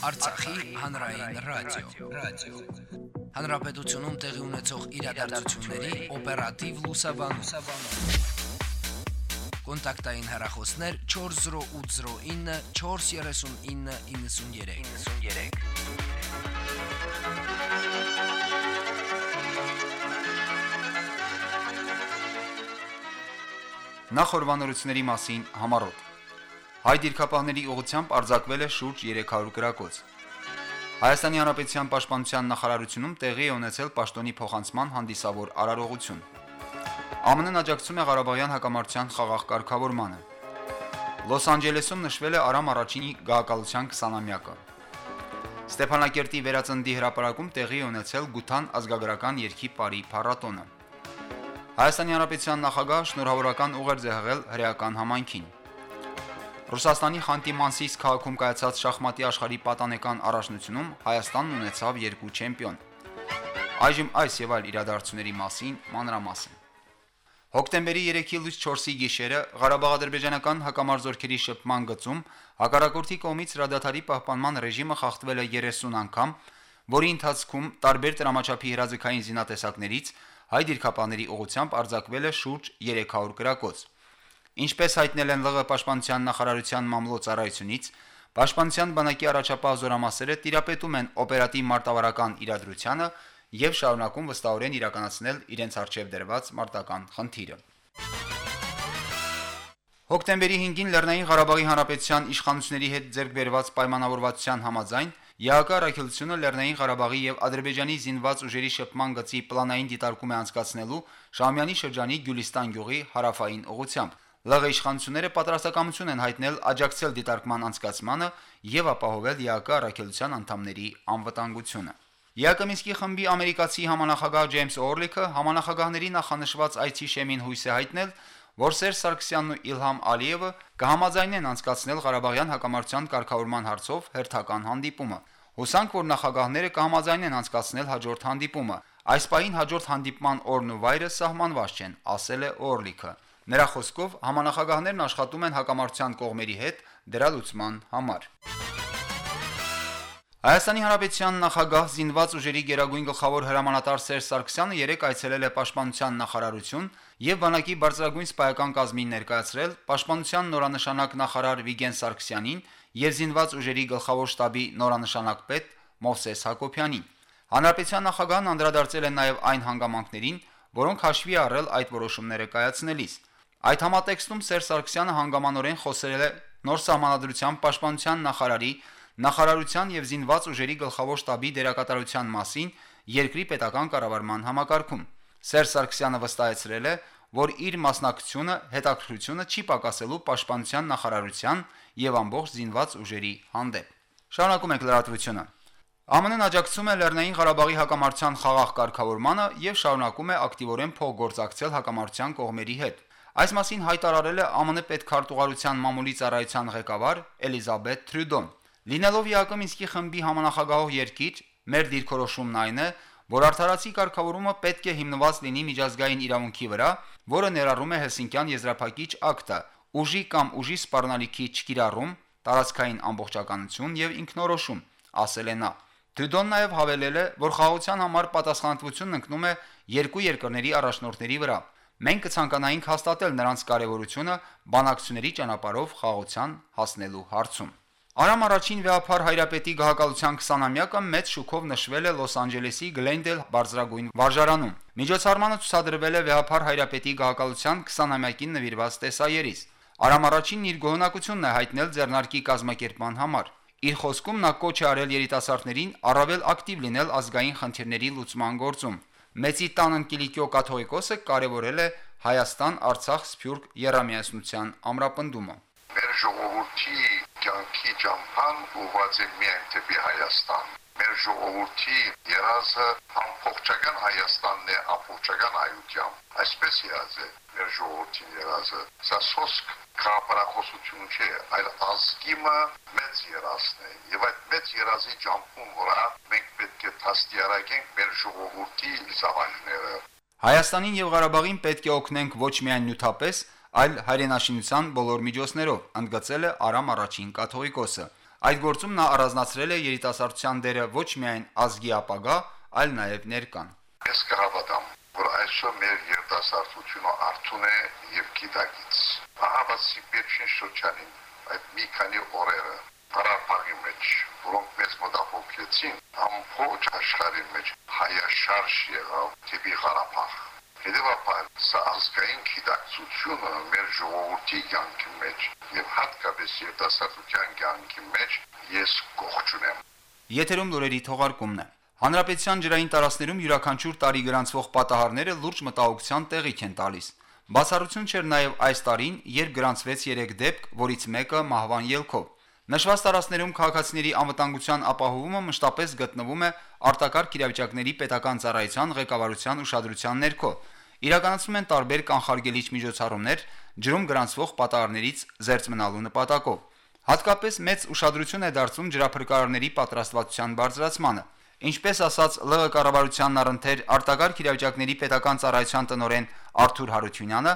Արցախի հանրային ռադիո, ռադիո։ Հանրապետությունում տեղի ունեցող իրադարձությունների օպերատիվ լուսաբանում։ Կոնտակտային հեռախոսներ 40809 43993։ 93 Նախորbanությունների մասին համառոտ։ Հայ դիրքապահների ուղությամբ արձակվել է շուրջ 300 գրակոց։ Հայաստանի Հանրապետության Պաշտպանության նախարարությունում տեղի է ունեցել պաշտոնի փոխանցման հանդիսավոր արարողություն։ ԱՄՆ-ն աջակցում է Ղարաբաղյան հակամարտության խաղաղ կարգավորմանը։ Լոս Անջելեսում նշվել է Արամ առաջինի գահակալության 20-ամյակը։ Ստեփանակերտի վերածնդի հրապարակում տեղի է ունեցել Գութան ազգագրական երկի բարի փառատոնը։ Հայաստանի Հանրապետության նախագահ շնորհավորական ուղերձ է հղել հրեական համայնքին։ Ռուսաստանի Խանտի-Մանսիս քաղաքում կայացած շախմատի աշխարհի պատանեկան առաջնությունում Հայաստանն ունեցավ երկու չեմպիոն։ Այժմ այս եւ այլ իրադարձությունների մասին մանրամասն։ Հոկտեմբերի 3-ի լույս 4-ի գիշերը Ղարաբաղ-ադրբեջանական հակամարտությունների շփման գծում հակառակորդի կողմից հրադադարի պահպանման ռեժիմը խախտվել է 30 անգամ, որի ընթացքում տարբեր դրամաչափի հրաձգային զինատեսակներից հայ դիրքապաների ուղությամբ արձակվել է շուրջ 300 գրակոց։ Ինչպես հայտնել են ԼՂ պաշտպանության նախարարության մամլոյցարայությունից, պաշտպանության բանակի առաջապահ զորամասերը տիրապետում են օպերատիվ մարտավարական իրադրությանը եւ շարունակում վստահորեն իրականացնել իրենց արժեվ դրված մարտական խնդիրը։ Հոկտեմբերի 5-ին Լեռնային Ղարաբաղի Հանրապետության իշխանությունների հետ ձեռք բերված պայմանավորվածության համաձայն ՀԱԿ առաքելությունը Լեռնային Ղարաբաղի եւ Ադրբեջանի զինված ուժերի շփման գծի պլանային դիտարկում է անցկացնելու Շամյանի շրջանի Գյուլիստան գյուղի հարավային ուղությամբ։ ԼՂ իշխանությունները պատրաստակամություն են հայտնել աջակցել դիտարկման անցկացմանը եւ ապահովել ՀԱԿ առաքելության անդամների անվտանգությունը։ ՀԱԿ Մինսկի խմբի ամերիկացի համանախագահ Ջեյմս Օրլիքը համանախագահների նախանշված այցի շեմին հույս է հայտնել, որ Սերժ Սարգսյանն ու Իլհամ Ալիևը կհամաձայնեն անցկացնել Ղարաբաղյան հակամարտության կարգավորման հարցով հերթական հանդիպումը։ Հուսանք, որ նախագահները կհամաձայնեն անցկացնել հաջորդ հանդիպումը։ Այս պահին հաջորդ հանդիպման օրն ու վայրը սահմանված չեն, ասել է Օրլիքը։ Նրա խոսքով համանախագահներն աշխատում են հակամարտության կողմերի հետ դրա լուծման համար։ Հայաստանի Հանրապետության նախագահ զինված ուժերի Գերագույն գլխավոր հրամանատար Սերժ Սարգսյանը երեկ այցելել է Պաշտպանության նախարարություն եւ բանակի բարձրագույն սպայական կազմին ներկայացրել Պաշտպանության նորանշանակ նախարար Վիգեն Սարգսյանին եւ զինված ուժերի գլխավոր շտաբի նորանշանակ պետ Մովսես Հակոբյանին։ Հանրապետության նախագահն անդրադարձել է նաեւ այն հանգամանքներին, որոնք հաշվի առել այդ որոշումները կայացնելիս։ Այդ համատեքստում Սերժ Սարգսյանը հանգամանորեն խոսել է նոր սահմանադրության պաշտպանության նախարարի նախարարության եւ զինված ուժերի գլխավոր շտաբի դերակատարության մասին երկրի պետական կառավարման համակարգում։ Սերժ Սարգսյանը վստահեցրել է, որ իր մասնակցությունը հետաքրքրությունը չի պակասելու պաշտպանության նախարարության եւ ամբողջ զինված ուժերի հանդեպ։ Շարունակում ենք լրատվությունը։ ԱՄՆ-ն աջակցում է Լեռնային Ղարաբաղի հակամարտության խաղաղ կարգավորմանը եւ շարունակում է ակտիվորեն փոխգործակցել հակամարտության կողմերի հետ։ Այս մասին հայտարարել է ԱՄՆ պետքարտուղարության մամուլի ծառայության ղեկավար Էլիզաբեթ Թրյուդոն։ Լինելով ԵԱԿ Մինսկի խմբի համանախագահող երկիր, մեր դիրքորոշումն այն է, որ արդարացի կարգավորումը պետք է հիմնված լինի միջազգային իրավունքի վրա, որը ներառում է Հելսինկյան եզրափակիչ ակտը, ուժի կամ ուժի սպառնալիքի չկիրառում, տարածքային ամբողջականություն եւ ինքնորոշում, ասել է նա։ Թյուդոն նաև հավելել է, որ խաղաղության համար պատասխանատվությունն ընկնում է երկու երկրների առաջնորդների վրա։ Մենք կցանկանայինք հաստատել նրանց կարևորությունը բանակցությունների ճանապարհով խաղաղության հասնելու հարցում։ Արամ առաջին վեհապար հայրապետի գահակալության 20-ամյակը մեծ շուկով նշվել է Լոս Անջելեսի Գլենդել բարձրագույն վարժարանում։ Միջոցառմանը ցուցադրվել է վեհապար հայրապետի գահակալության 20-ամյակին նվիրված տեսայերից։ Արամ առաջինն իր գոհնակությունն է հայտնել ձեռնարկի կազմակերպման համար։ Իր խոսքում նա կոչ է արել երիտասարդներին առավել ակտիվ լինել ազգային խնդիրների լուծման գործում։ Մեծի տան Կիլիկիո կաթողիկոսը կարևորել է Հայաստան-Արցախ սփյուռք երամիասնության ամրապնդումը։ Մեր ժողովրդի կյանքի ճամփան ուղղված է միայն դեպի Հայաստան։ Մեր ժողովրդի երազը ամբողջական Հայաստանն է, ամբողջական հայությամբ։ Այսպես երազ է մեր ժողովրդի երազը։ Սա սոսկ քարապարախոսություն չէ, այլ ազգիմը մեծ երազն է։ Եվ այդ մեծ երազի ճամփուն վրա մենք պետք է դաստիարակենք մեր ժողովրդի զավակները։ Հայաստանին եւ Ղարաբաղին պետք է օգնենք ոչ միայն նյութապես, այլ հայրենաշինության բոլոր միջոցներով, ընդգծել է Արամ առաջին կաթողիկոսը։ Այդ գործում նա առանձնացրել է երիտասարդության դերը ոչ միայն ազգի ապագա, այլ նաև ներկան։ Ես կհավատամ, որ այսօր մեր երիտասարդությունը արթուն է եւ գիտակից։ Ահավասի վերջին շրջանին այդ մի քանի օրերը Փարապարի մեջ, որոնք մեզ մտահոգեցին, ամբողջ աշխարհի մեջ հայաշարժ եղավ դեպի Ղարաբաղ։ Հետևաբար, սա ազգային գիտակցությունը մեր ժողովրդի կյանքի մեջ եւ հատկապես երիտասարդության կյանքի մեջ ես կողջ ունեմ։ Եթերում լուրերի թողարկումն է։ Հանրապետության ջրային տարածներում յուրաքանչյուր տարի գրանցվող պատահարները լուրջ մտահոգության տեղիք են տալիս։ Բացառություն չէր նաև այս տարին, երբ գրանցվեց 3 դեպք, որից մեկը մահվան ելքով։ Նշված տարածներում քաղաքացիների անվտանգության ապահովումը մշտապես գտնվում է արտակարգ իրավիճակների պետական ծառայության ղեկավարության ուշադրության ներքո։ Իրականացվում են տարբեր կանխարգելիչ միջոցառումներ ջրում գրանցվող պատահարներից զերծ մնալու նպատակով։ Հատկապես մեծ ուշադրություն է դարձում ջրափրկարարների պատրաստվածության բարձրացմանը։ Ինչպես ասաց ԼՂ կառավարության առընթեր արտակարգ իրավիճակների պետական ծառայության տնօրեն Արթուր Հարությունյանը,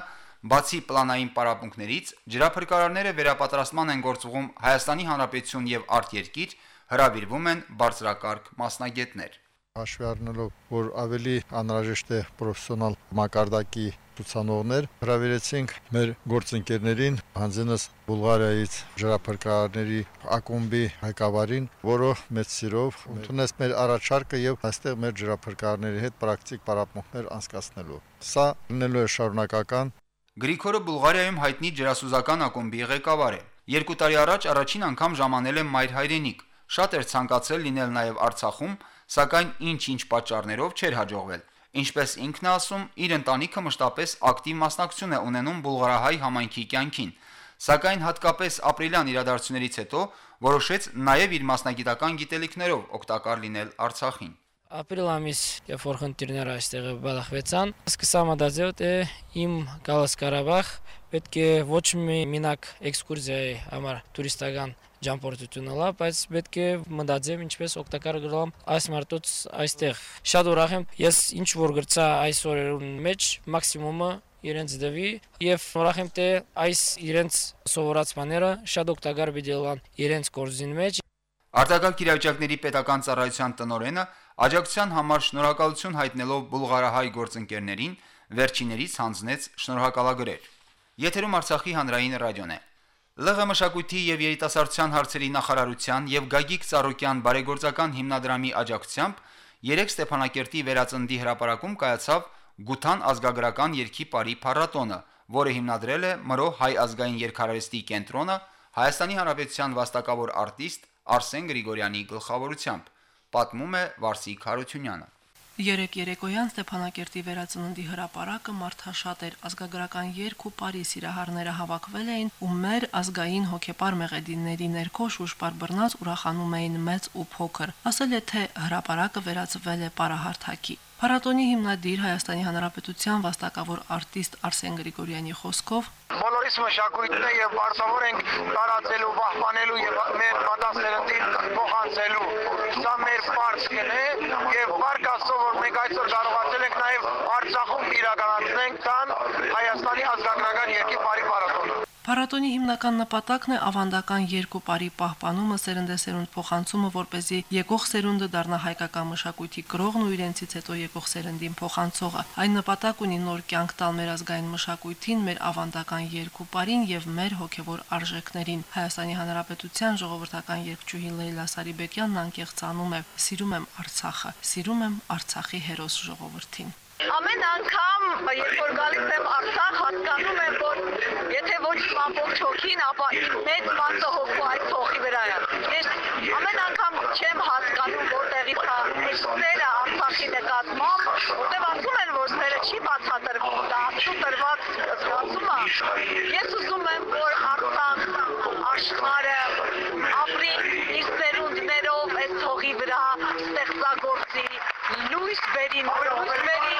բացի պլանային պարապմունքներից, ջրափրկարարները վերապատրաստման են գործողում Հայաստանի Հանրապետություն եւ արտերկիր, հրավիրվում են բարձրակարգ մասնագետներ հաշվի առնելով, որ ավելի անհրաժեշտ է պրոֆեսիոնալ մակարդակի ցուցանողներ, հրավիրեցինք մեր գործընկերներին, հանձնես Բուլղարիայից ջրափրկարարների ակումբի ղեկավարին, որը մեծ սիրով ընդունեց մեր առաջարկը եւ այստեղ մեր ջրափրկարարների հետ պրակտիկ պարապմունքներ անցկացնելու։ Սա լինելու է շարունակական Գրիգորը Բուլղարիայում հայտնի ջրասուզական ակումբի ղեկավար է։ Երկու տարի առաջ առաջին անգամ ժամանել է մայր հայրենիք։ Շատ էր ցանկացել լինել նաև Արցախում, սակայն ինչ-ինչ պատճառներով չէր հաջողվել։ Ինչպես ինքն է ասում, իր ընտանիքը մշտապես ակտիվ մասնակցություն է ունենում բուլղարահայ համայնքի կյանքին, սակայն հատկապես ապրիլյան իրադարձություններից հետո որոշեց նաև իր մասնագիտական գիտելիքներով օգտակար լինել Արցախին։ Ապրիլ ամիս, երբ որ խնդիրները այստեղ բալախվեցան, սկսա մտածել, թե իմ Գալաս Ղարաբաղ պետք է ոչ մի մինակ էքսկուրսիայի համար տուրիստական ճամփորդությունը լավ, բայց պետք է մտածեմ ինչպես օգտակար գնամ այս մարտոց այստեղ։ Շատ ուրախ եմ, ես ինչ որ գրծա այս օրերուն մեջ մաքսիմումը իրենց դվի եւ ուրախ եմ թե այս իրենց սովորած բաները շատ օգտակար պիտի լան իրենց գործին մեջ Արտակարգ իրավիճակների պետական ծառայության տնօրենը աջակցության համար շնորհակալություն հայտնելով բուլղարահայ գործընկերներին վերջիներից հանձնեց շնորհակալագրեր։ Եթերում Արցախի հանրային ռադիոն է։ ԼՂ մշակույթի եւ երիտասարդության հարցերի նախարարության եւ Գագիկ Ծառոկյան բարեգործական հիմնադրամի աջակցությամբ երեք Ստեփանակերտի վերածնդի հրապարակում կայացավ Գութան ազգագրական երկի բարի փառատոնը, որը հիմնադրել է Մրո հայ ազգային երկարարեստի կենտրոնը Հայաստանի Հանրապետության վաստակավոր արտիստ Արսեն Գրիգորյանի գլխավորությամբ, պատմում է Վարսիկ Հարությունյանը։ Երեք երեկոյան Ստեփանակերտի վերածննդի հրապարակը մարդաշատ էր, ազգագրական երկ ու Պարի սիրահարները հավաքվել էին ու մեր ազգային հոգեպար մեղեդինների ներքո շուշպար բռնած ուրախանում էին մեծ ու փոքր։ Ասել է թե հրապարակը վերածվել է պարահարթակի։ Փառատոնի հիմնադիր Հայաստանի Հանրապետության վաստակավոր արտիստ Արսեն Գրիգորյանի խոսքով բոլորիս մշակույթն է եւ բարձավոր ենք տարածելու, պահպանելու եւ մեր պատասխանատվին փոխանցելու։ Սա մեր պարսկն է եւ բարգ աստծո որ մենք այսօր կարողացել ենք նաեւ Արցախում իրականացնենք կան Հայաստանի ազգագրական երկի բարի պարատոնը։ Փառատոնի հիմնական նպատակն է ավանդական երկու բարի պահպանումը, սերնդեսերունդ փոխանցումը, որ เป զի եկող սերունդը դառնա հայկական մշակույթի գրողն ու իրենցից հետո եկող սերնդին փոխանցողը։ Այն նպատակ ունի նոր կյանք տալ մեր ազգային մշակույթին, մեր ավանդական երկու բարին եւ մեր հոգեվոր արժեքներին։ Հայաստանի Հանրապետության ժողովրդական երկչուհի Լեյլա Սարիբեկյանն անկեղծանում է. «Սիրում եմ Արցախը, սիրում եմ Արցախի հերոս ժողովրդին»։ Ամեն անգամ, երբ որ գալիս եմ Արցախ, հասկանում եմ, որ եթե ոչ ամբողջ հոգին, ապա իմ մեծ մասը հոգու այդ փոխի վրա է։ Ես ամեն անգամ չեմ հասկանում, որտեղից է այս սերը Արցախի նկատմամբ, որտեղ ասում են, որ սերը չի բացատրվում, դա աստծո տրված զգացում է։ Ես ուզում եմ, որ Արցախ աշխարհը ապրի իր ծերունդներով այս հողի վրա ստեղծագործի լույս բերի, լույս բերի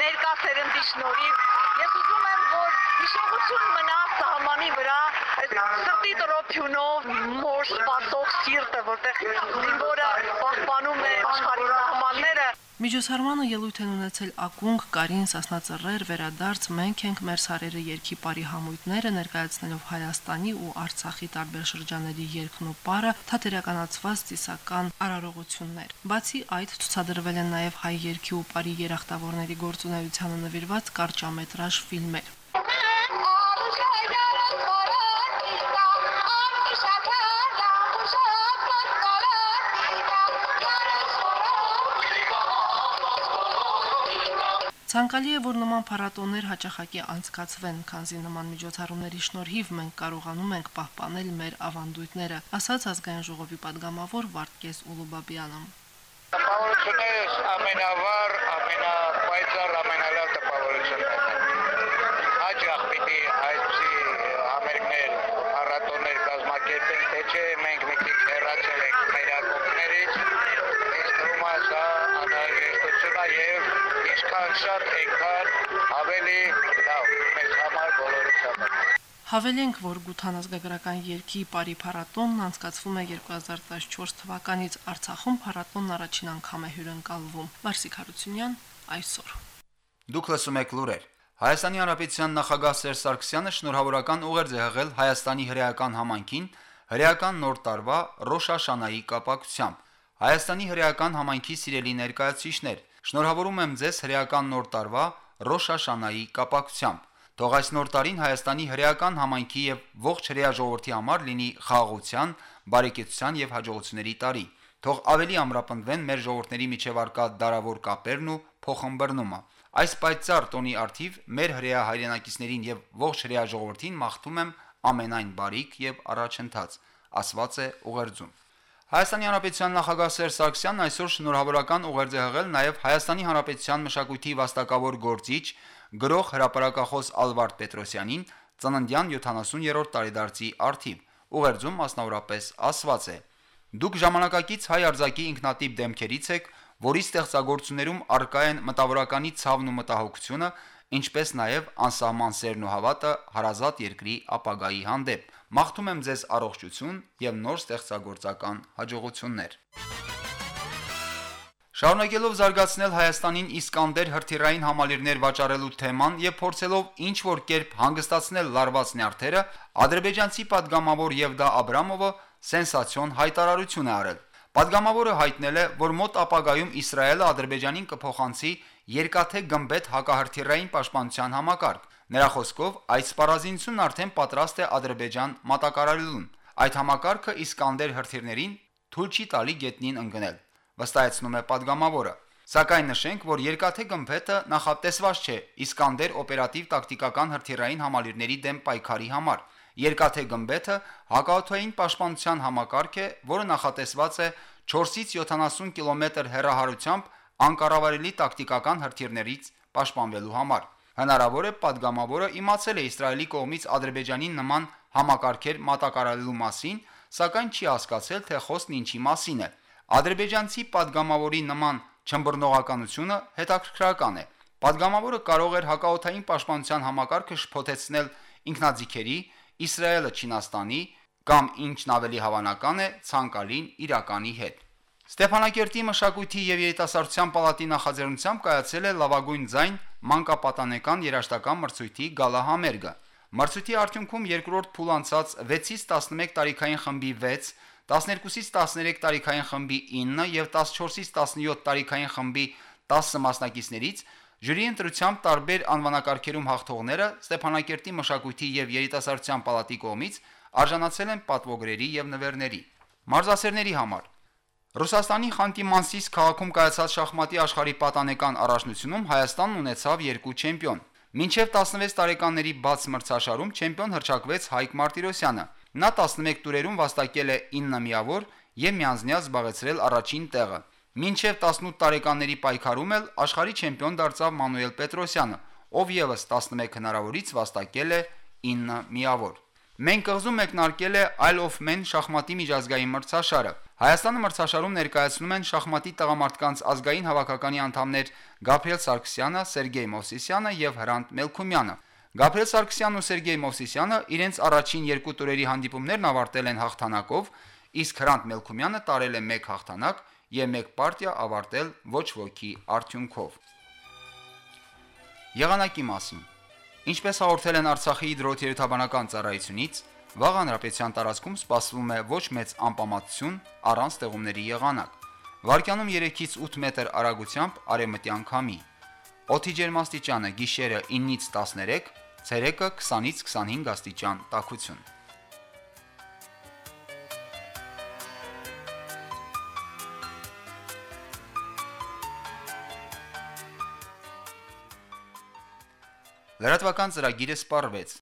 ներկա սերնդի շնորհիվ։ Ես ուզում եմ, որ հիշողություն մնա սահմանի վրա, սրտի տրոփյունով մոր սպասող սիրտը, որտեղ զինվորը պահպանում է աշխարհի սահմանները։ Միջոցառմանը ելույթ են ունեցել Ակունգ, Կարին, Սասնածռեր, Վերադարձ, Մենք ենք մեր սարերը երկի բարի համույթները ներկայացնելով Հայաստանի ու Արցախի տարբեր շրջանների երկն ու պարը թատերականացված ծիսական արարողություններ։ Բացի այդ ցուցադրվել են նաև հայ երկի ու բարի երախտավորների գործունեությանը նվիրված կարճամետրաժ ֆիլմեր։ Ցանկալի է, որ նման փառատոներ հաճախակի անցկացվեն, քանզի նման միջոցառումների շնորհիվ մենք կարողանում ենք պահպանել մեր ավանդույթները, ասաց ազգային ժողովի падգամավոր Վարդգես Ուլուբաբյանը։ Տպավորություններս ամենավառ, ամենապայծառ, ամենալավ տպավորություններն Հավելենք, որ Գութան ազգագրական երկի Պարի փառատոնն անցկացվում է 2014 թվականից Արցախում փառատոնն առաջին անգամ է հյուրընկալվում։ Վարսիկ Հարությունյան այսօր։ Դուք լսում եք լուրեր։ Հայաստանի Հանրապետության նախագահ Սերժ Սարգսյանը շնորհավորական ուղերձ է եղել Հայաստանի հրեական համայնքին հրեական նոր տարվա Ռոշաշանայի կապակցությամբ։ Հայաստանի հրեական համայնքի սիրելի ներկայացուցիչներ, շնորհավորում եմ ձեզ հրեական նոր տարվա Ռոշաշանայի կապակցությամբ։ Թող այս նոր տարին Հայաստանի հրեական համայնքի եւ ողջ հրեա ժողովրդի համար լինի խաղաղության, բարեկեցության եւ հաջողությունների տարի։ Թող ավելի ամրապնդվեն մեր ժողովրդների միջև արկա դարավոր կապերն ու փոխհմբռնումը։ Այս պայծառ տոնի արդիվ մեր հրեա հայրենակիցներին եւ ողջ հրեա ժողովրդին մաղթում եմ ամենայն բարիք եւ առաջընթաց, ասված է ուղերձում։ Հայաստանի Հանրապետության նախագահ Սերժ Սարգսյանն այսօր շնորհավորական ուղերձ է եղել նաև Հայաստանի Հանրապետության մշակույթի վաստակավոր գործիչ գրող հրապարակախոս Ալվարդ Պետրոսյանին ծննդյան 70-րդ տարեդարձի արդիվ։ Ուղերձում մասնավորապես ասված է. Դուք ժամանակակից հայ արձակի ինքնատիպ դեմքերից եք, որի ստեղծագործություններում արկա են մտավորականի ցավն ու մտահոգությունը, ինչպես նաև անսահման սերն ու հավատը հարազատ երկրի ապագայի հանդեպ։ Մաղթում եմ ձեզ առողջություն եւ նոր ստեղծագործական հաջողություններ։ Շարունակելով զարգացնել Հայաստանին Իսկանդեր հրթիռային համալիրներ վաճառելու թեման եւ փորձելով ինչ որ կերպ հանգստացնել լարված նյարդերը, ադրբեջանցի падգամավոր Եվդա Աբրամովը սենսացիոն հայտարարություն է արել։ Падգամավորը հայտնել է, որ մոտ ապագայում Իսրայելը Ադրբեջանին կփոխանցի երկաթե գմբեթ հակահրթիռային պաշտպանության համակարգ։ Նրա խոսքով այս սպառազինությունն արդեն պատրաստ է Ադրբեջան մատակարարելուն։ Այդ համակարգը Իսկանդեր հրթիռներին թույլ չի տալի գետնին ընկնել վստահեցնում է падգամավորը։ Սակայն նշենք, որ երկաթե գմբեթը նախատեսված չէ Իսկանդեր օպերատիվ տակտիկական հրթիռային համալիրների դեմ պայքարի համար։ Երկաթե գմբեթը հակաօթային պաշտպանության համակարգ է, որը նախատեսված է 4-ից 70 կիլոմետր հեռահարությամբ անկառավարելի տակտիկական հրթիռներից պաշտպանվելու համար։ Հնարավոր է падգամավորը իմացել է Իսրայելի կողմից Ադրբեջանի նման համակարգեր մատակարարելու մասին, սակայն չի հասկացել, թե խոսքն ինչի մասին է։ Ադրբեջանցի падգամավորի նման չմբռնողականությունը հետաքրքրական է։ Падգամավորը կարող էր հակաօթային պաշտպանության համակարգը շփոթեցնել ինքնաձիգերի, Իսրայելը Չինաստանի կամ ինչն ավելի հավանական է, ցանկալին Իրականի հետ։ Ստեփանակերտի մշակույթի եւ երիտասարդության պալատի նախաձեռնությամբ կայացել է լավագույն ձայն մանկապատանեկան երաժշտական մրցույթի գալահամերգը։ Մրցույթի արդյունքում երկրորդ փուլ անցած 6-ից 11 տարիքային խմբի 6 12-ից 13 տարիքային խմբի 9 եւ 14-ից 17 տարիքային խմբի 10 մասնակիցներից Ժյուրի ընտրությամբ տարբեր անվանակարգերում հաղթողները Ստեփանակերտի մշակույթի եւ երիտասարդության պալատի կողմից արժանացել են պատվոգրերի եւ նվերների։ Մարզասերների համար. Ռուսաստանի Խանտի-Մանսիս քաղաքում կայացած շախմատի աշխարհի պատանեկան առաջնությունում Հայաստանն ունեցավ երկու չեմպիոն։ Մինչև 16 տարեկանների բաց մրցաշարում չեմպիոն հրճակվեց Հայկ Մարտիրոսյանը։ Նա 11 տուրերում վաստակել է 9 միավոր եւ միանձնյալ զբաղեցրել առաջին տեղը։ Մինչև 18 տարեկանների պայքարում էլ աշխարհի չեմպիոն դարձավ Մանուել Պետրոսյանը, ով եւս 11 հնարավորից վաստակել է 9 միավոր։ Մենք կղզում մեկնարկել է Isle of Man շախմատի միջազգային մրցաշարը։ Հայաստանը մրցաշարում ներկայացնում են շախմատի տղամարդկանց ազգային հավաքականի անդամներ Գաբրիել Սարգսյանը, Սերգեյ Մովսիսյանը եւ Հրանտ Մելքումյանը։ Գաբրիել Սարգսյանն ու Սերգեյ Մովսիսյանը իրենց առաջին երկու տուրերի հանդիպումներն ավարտել են հաղթանակով, իսկ Հրանտ Մելքումյանը տարել է 1 հաղթանակ եւ 1 պարտիա ավարտել ոչ ոքի արդյունքով։ Եղանակի մասին. Ինչպես հաղորդել են Արցախի հիդրոթերապանական ծառայությունից, վաղ հանրապետության տարածքում սպասվում է ոչ մեծ անպամատություն առանց ստեղումների եղանակ։ Վարկյանում 3-ից 8 մետր արագությամբ արևմտյան քամի։ Օդի ջերմաստիճանը՝ գիշերը 9-ից 13, ցերեկը 20-ից 25 աստիճան տաքություն։ Լրատվական ծրագիրը սպառվեց։